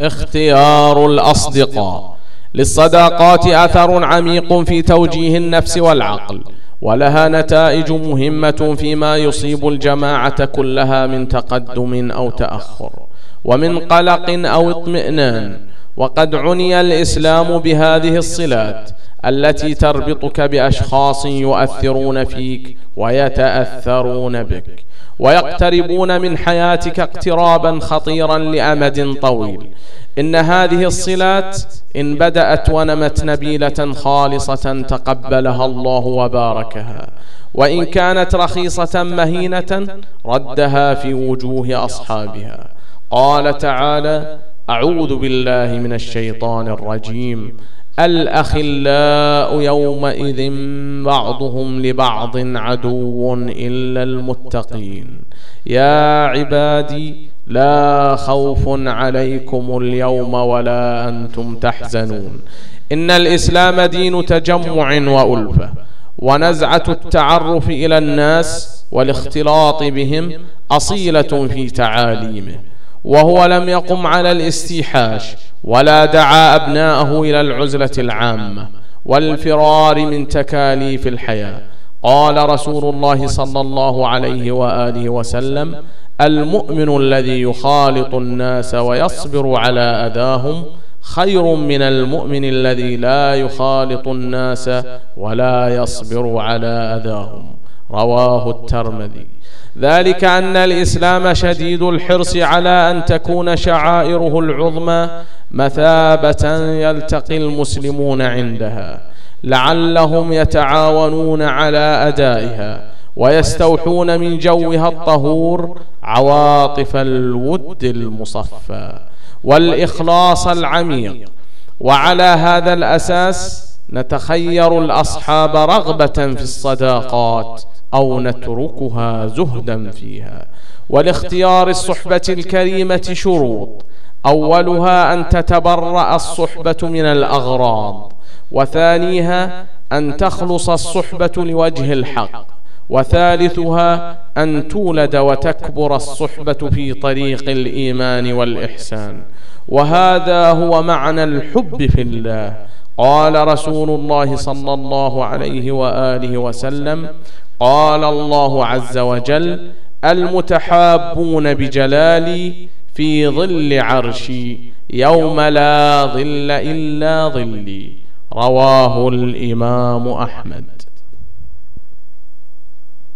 اختيار الأصدقاء. للصداقات أثر عميق في توجيه النفس والعقل ولها نتائج مهمة فيما يصيب الجماعة كلها من تقدم أو تأخر ومن قلق أو اطمئنان وقد عني الإسلام بهذه الصلات التي تربطك بأشخاص يؤثرون فيك ويتأثرون بك ويقتربون من حياتك اقترابا خطيرا لأمد طويل. إن هذه الصلات إن بدأت ونمت نبيلة خالصة تقبلها الله وباركها وإن كانت رخيصة مهينة ردها في وجوه أصحابها. قال تعالى أعوذ بالله من الشيطان الرجيم. الأخلاء يومئذ بعضهم لبعض عدو إلا المتقين. يا عبادي لا خوف عليكم اليوم ولا أنتم تحزنون. إن الإسلام دين تجمع وألفة ونزعة التعرف إلى الناس والاختلاط بهم أصيلة في تعاليمه وهو لم يقم على الاستيحاش ولا دعا أبناءه إلى العزلة العامة والفرار من تكاليف الحياة. قال رسول الله صلى الله عليه وآله وسلم المؤمن الذي يخالط الناس ويصبر على أذاهم خير من المؤمن الذي لا يخالط الناس ولا يصبر على أذاهم. رواه الترمذي. ذلك أن الإسلام شديد الحرص على أن تكون شعائره العظمى مثابة يلتقي المسلمون عندها لعلهم يتعاونون على أدائها ويستوحون من جوها الطهور عواطف الود المصفى والإخلاص العميق. وعلى هذا الأساس نتخير الأصحاب رغبة في الصداقات أو نتركها زهدا فيها. ولاختيار الصحبة الكريمة شروط أولها أن تتبرأ الصحبة من الأغراض وثانيها أن تخلص الصحبة لوجه الحق وثالثها أن تولد وتكبر الصحبة في طريق الإيمان والإحسان. وهذا هو معنى الحب في الله. قال رسول الله صلى الله عليه وآله وسلم قال الله عز وجل المتحابون بجلالي في ظل عرشي يوم لا ظل إلا ظلي رواه الإمام أحمد.